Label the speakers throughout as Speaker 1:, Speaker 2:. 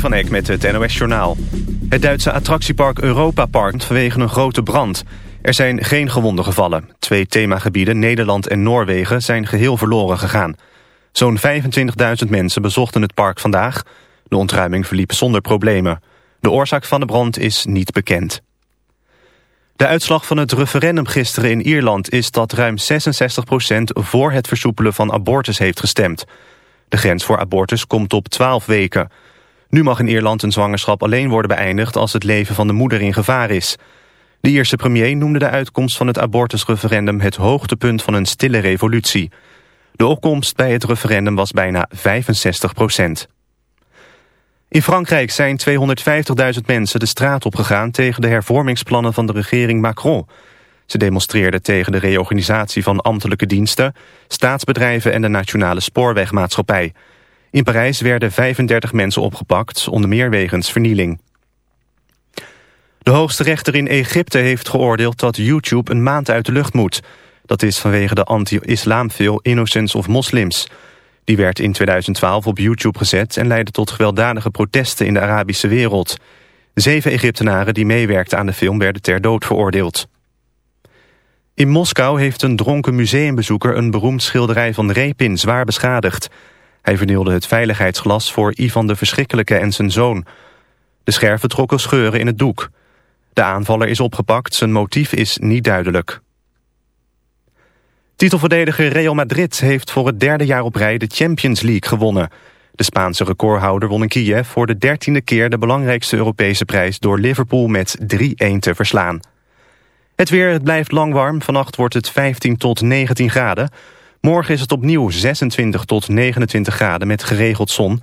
Speaker 1: Van Eck met het NOS Journaal. Het Duitse attractiepark Europa Park vanwege een grote brand. Er zijn geen gewonden gevallen. Twee themagebieden, Nederland en Noorwegen, zijn geheel verloren gegaan. Zo'n 25.000 mensen bezochten het park vandaag. De ontruiming verliep zonder problemen. De oorzaak van de brand is niet bekend. De uitslag van het referendum gisteren in Ierland is dat ruim 66% voor het versoepelen van abortus heeft gestemd. De grens voor abortus komt op 12 weken. Nu mag in Ierland een zwangerschap alleen worden beëindigd als het leven van de moeder in gevaar is. De Ierse premier noemde de uitkomst van het abortusreferendum het hoogtepunt van een stille revolutie. De opkomst bij het referendum was bijna 65 procent. In Frankrijk zijn 250.000 mensen de straat opgegaan tegen de hervormingsplannen van de regering Macron. Ze demonstreerden tegen de reorganisatie van ambtelijke diensten, staatsbedrijven en de nationale spoorwegmaatschappij. In Parijs werden 35 mensen opgepakt, onder meer wegens vernieling. De hoogste rechter in Egypte heeft geoordeeld dat YouTube een maand uit de lucht moet. Dat is vanwege de anti-islamfilm Innocence of Moslims. Die werd in 2012 op YouTube gezet en leidde tot gewelddadige protesten in de Arabische wereld. Zeven Egyptenaren die meewerkten aan de film werden ter dood veroordeeld. In Moskou heeft een dronken museumbezoeker een beroemd schilderij van Repin zwaar beschadigd. Hij vernielde het veiligheidsglas voor Ivan de Verschrikkelijke en zijn zoon. De scherven trokken scheuren in het doek. De aanvaller is opgepakt, zijn motief is niet duidelijk. Titelverdediger Real Madrid heeft voor het derde jaar op rij de Champions League gewonnen. De Spaanse recordhouder won in Kiev voor de dertiende keer de belangrijkste Europese prijs door Liverpool met 3-1 te verslaan. Het weer blijft lang warm. Vannacht wordt het 15 tot 19 graden. Morgen is het opnieuw 26 tot 29 graden met geregeld zon.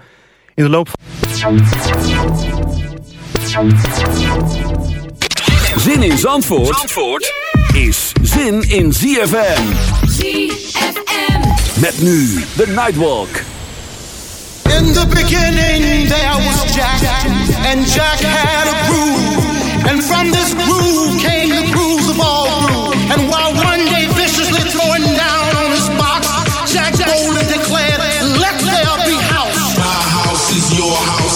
Speaker 1: In de loop van...
Speaker 2: Zin in Zandvoort, Zandvoort is zin in ZFM.
Speaker 3: ZFM.
Speaker 2: Met nu de Nightwalk.
Speaker 4: In the beginning there was Jack, and Jack had a groove. And from this groove came the grooves of all groove. And while one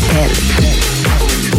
Speaker 5: Pastel.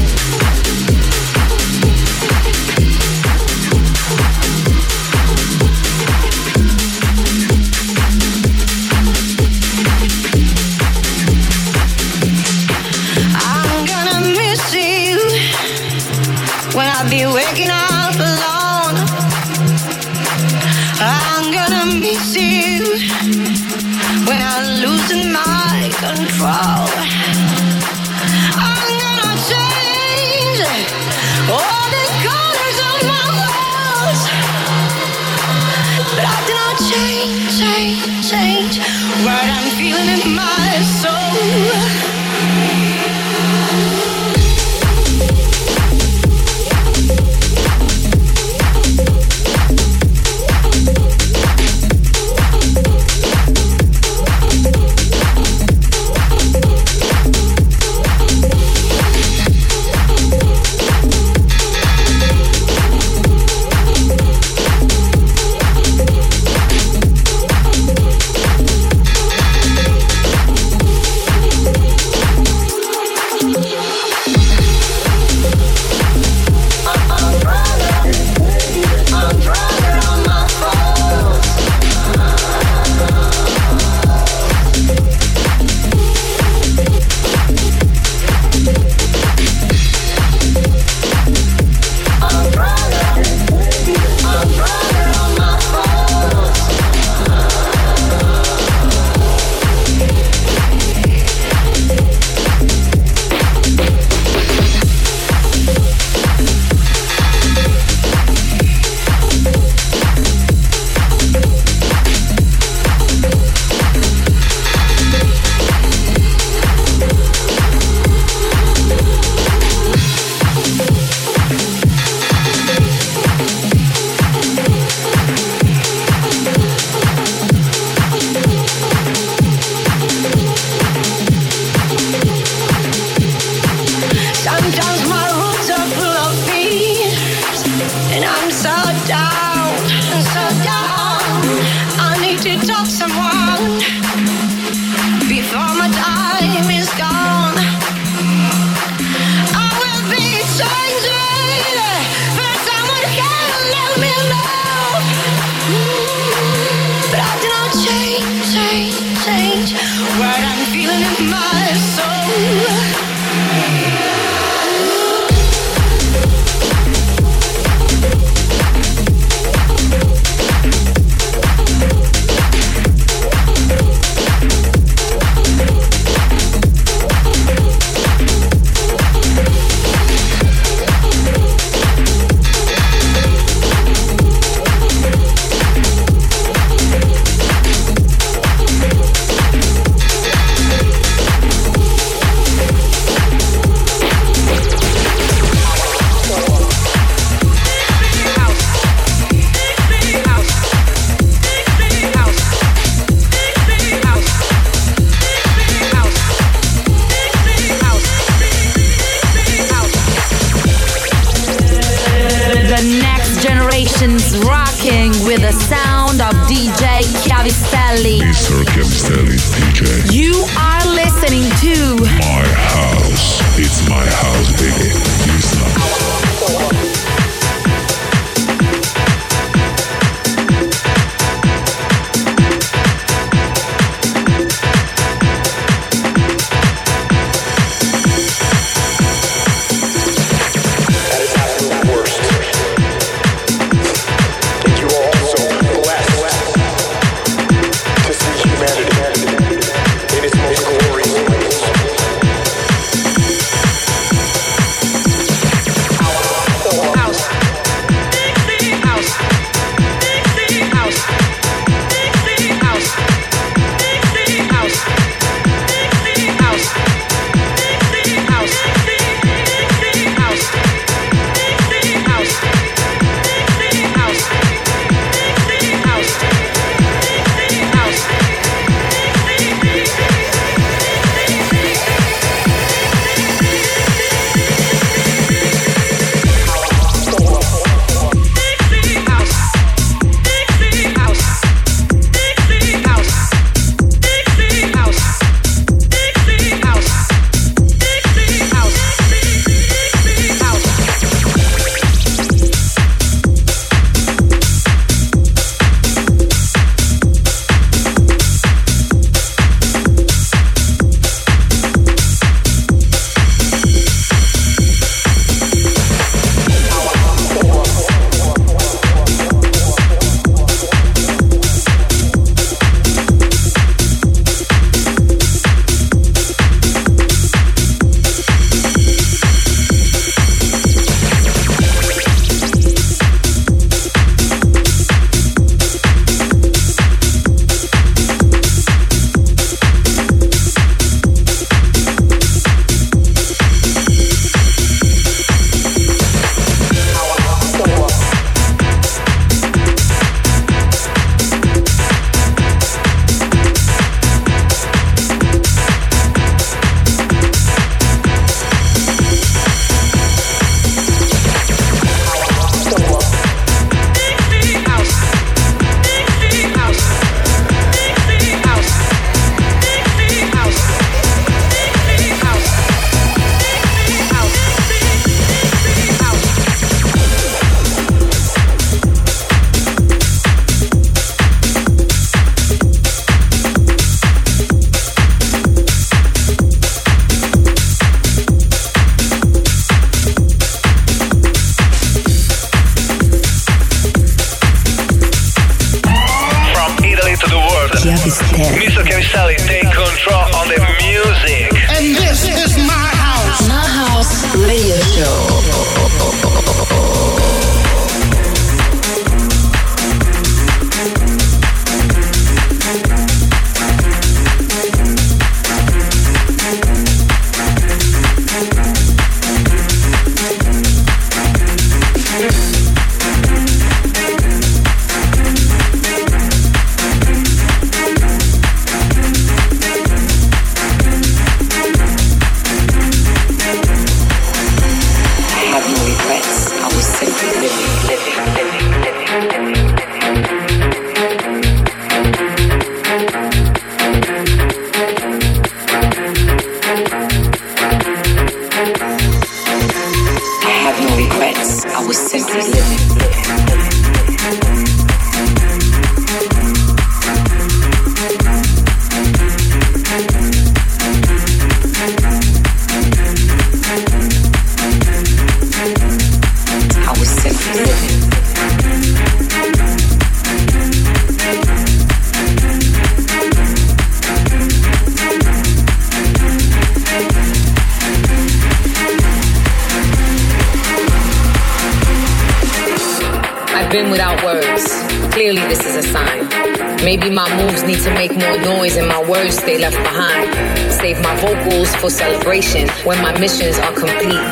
Speaker 5: celebration when my missions are complete.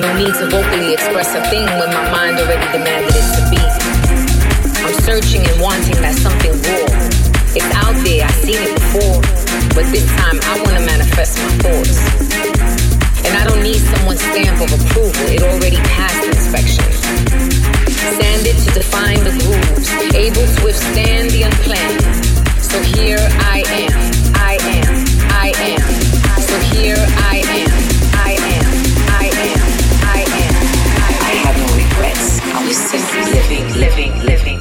Speaker 5: No need to vocally express a thing when my mind already demanded it to be. I'm searching and wanting that something more. It's out there, I've seen it before. But this time I wanna manifest my thoughts. And I don't need someone's stamp of approval, it already passed inspection. Sanded to define the grooves, able to withstand the unplanned. So here I am
Speaker 6: living, living, living.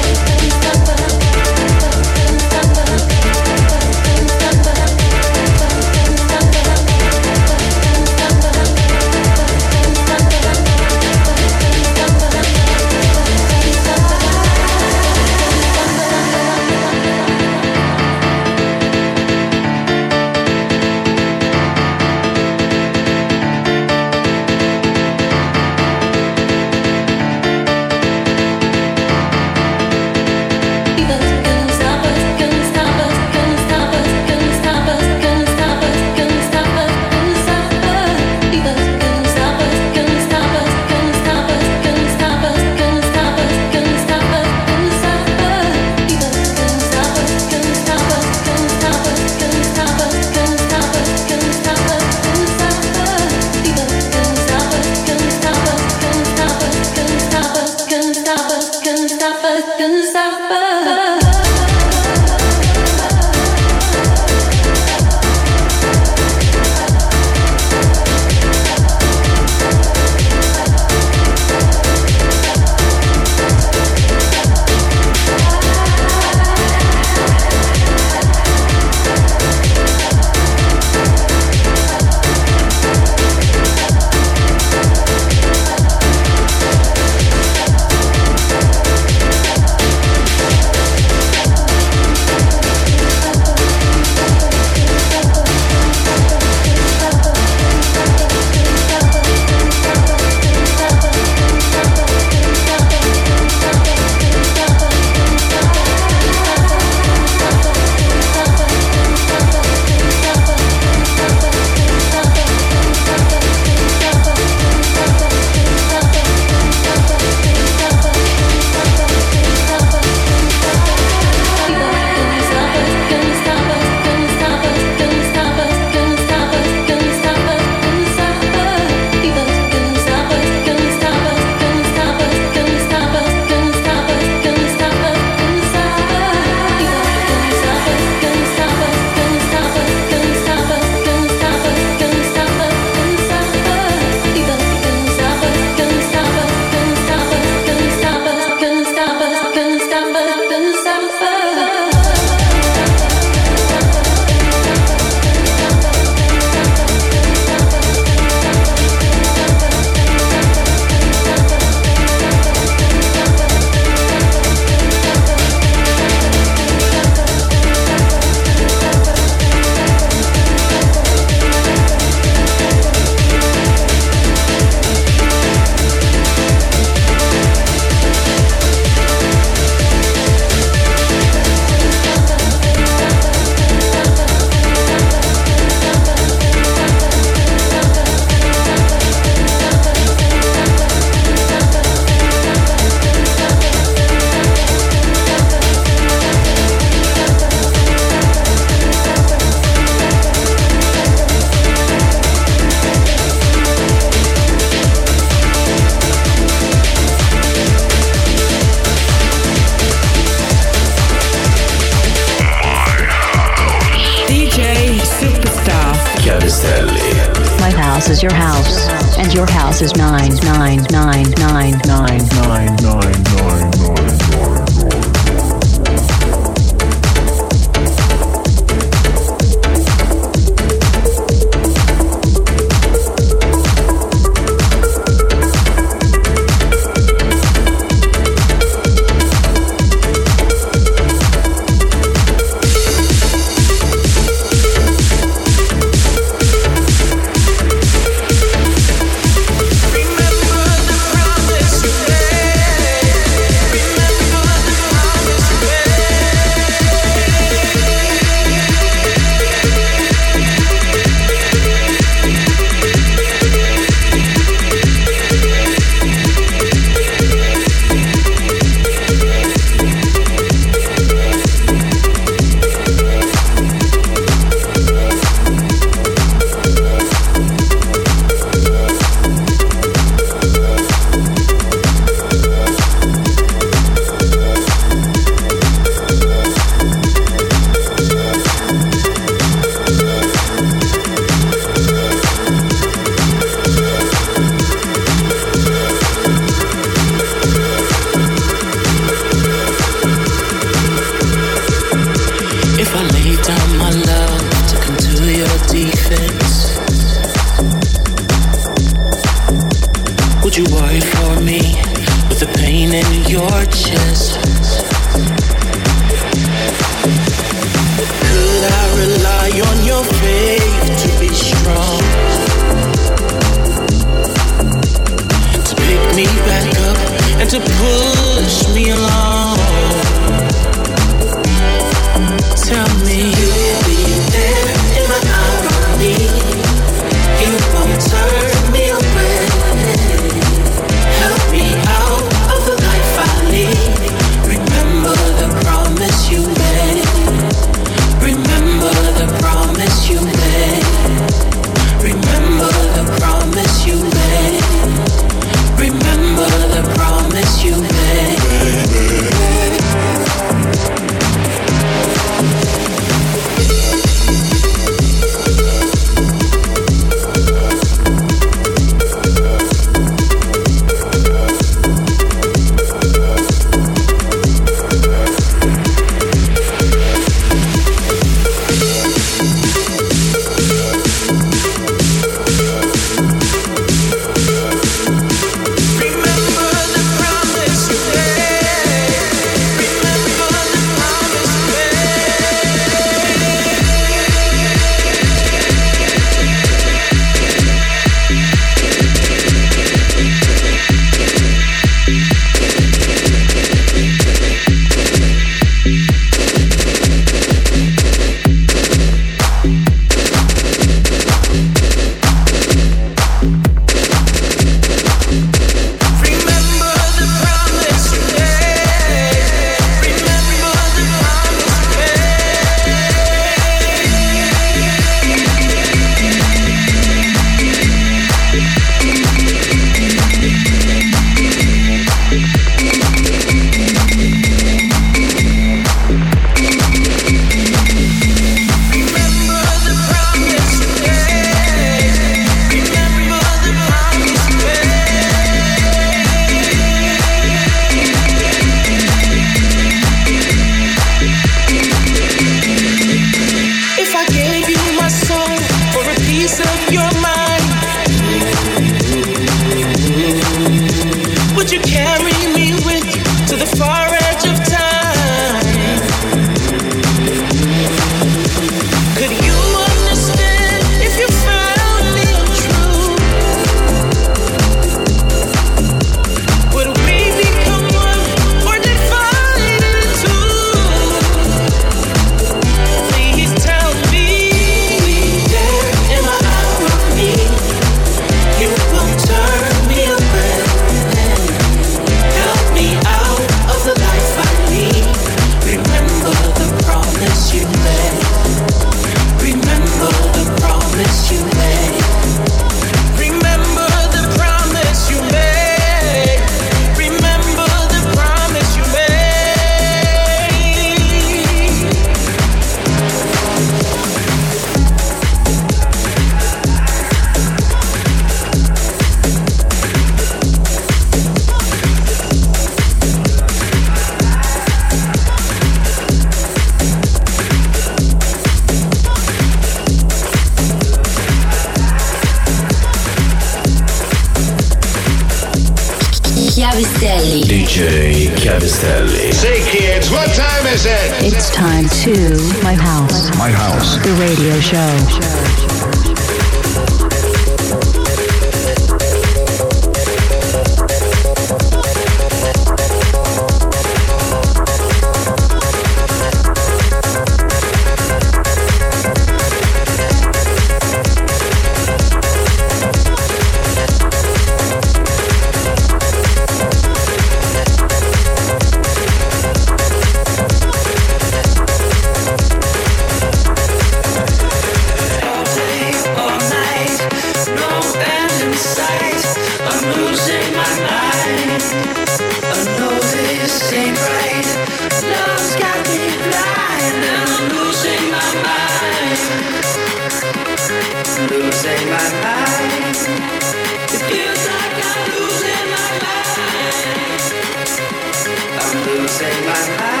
Speaker 7: Losing
Speaker 3: my
Speaker 8: mind.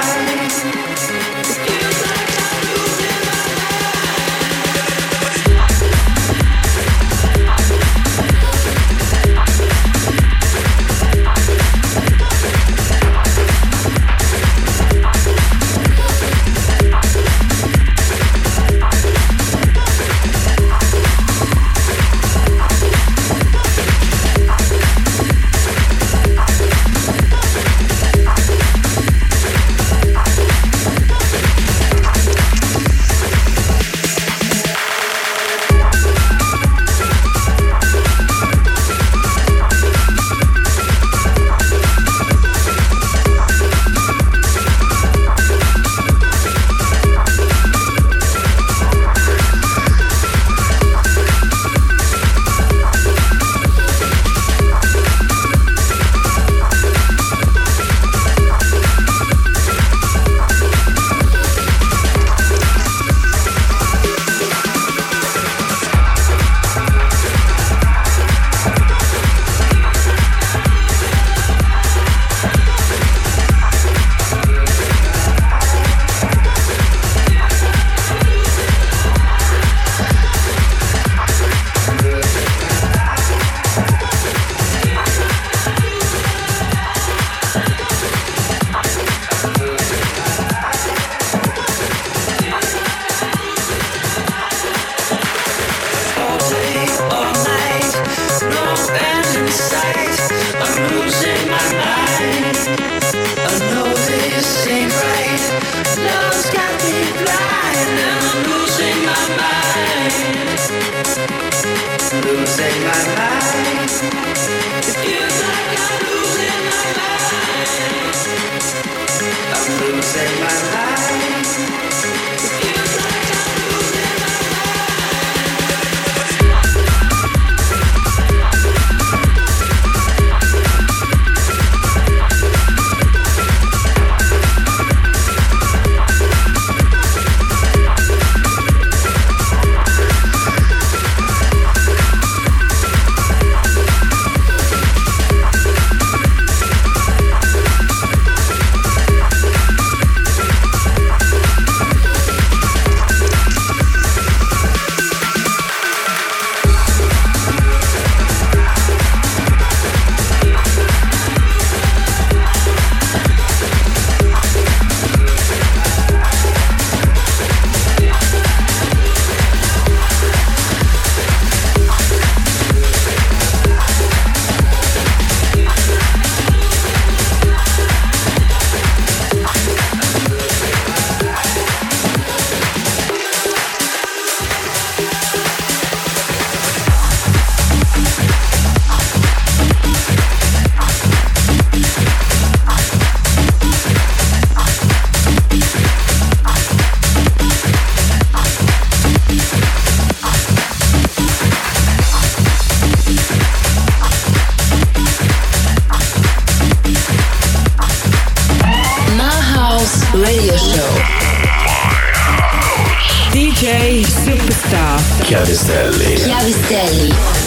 Speaker 8: Daily.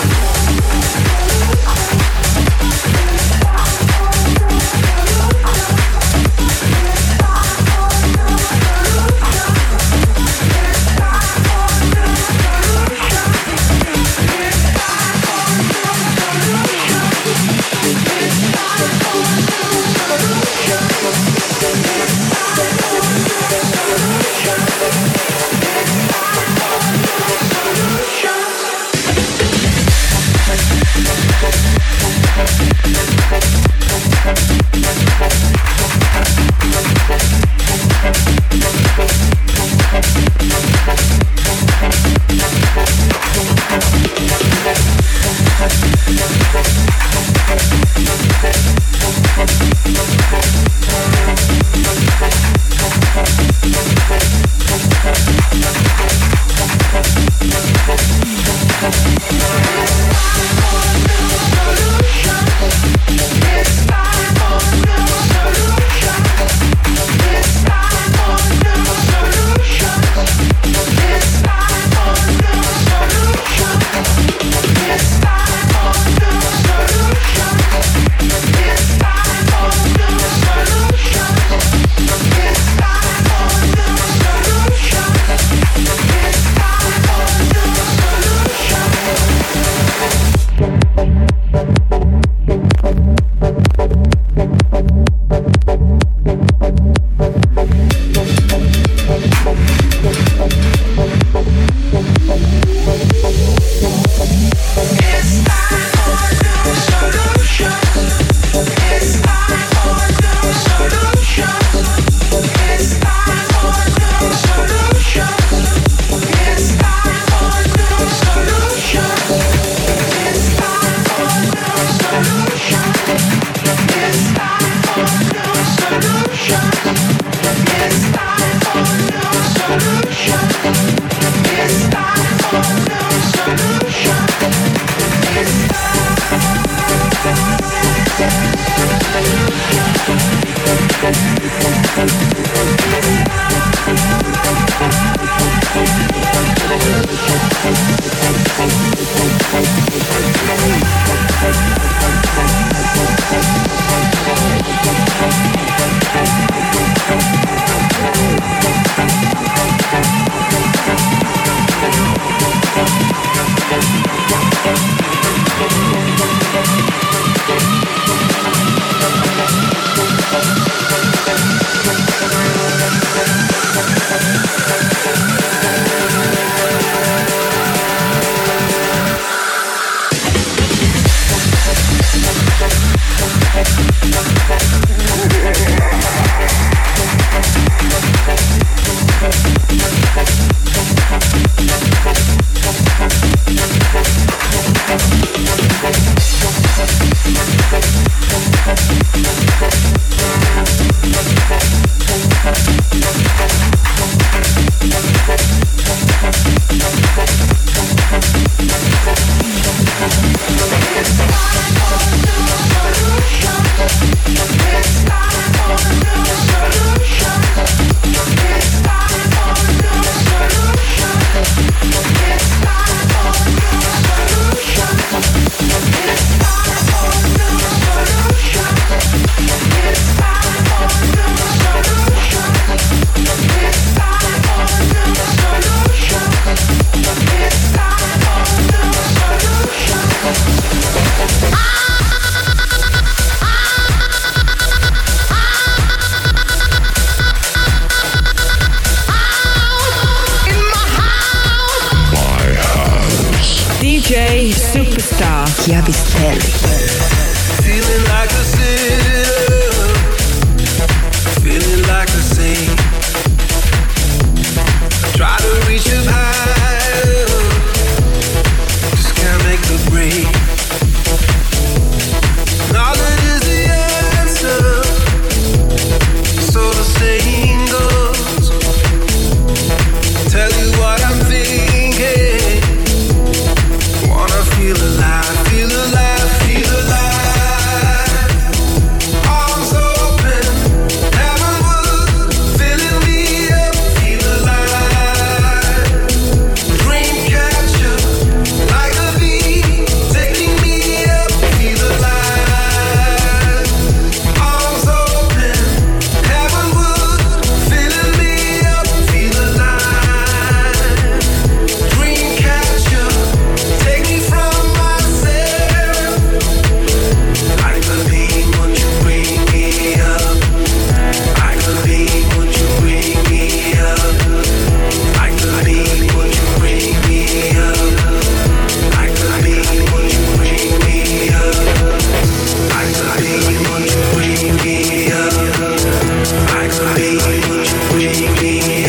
Speaker 8: I
Speaker 9: could be, be, be, be, be,
Speaker 2: be,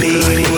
Speaker 2: be, be, be,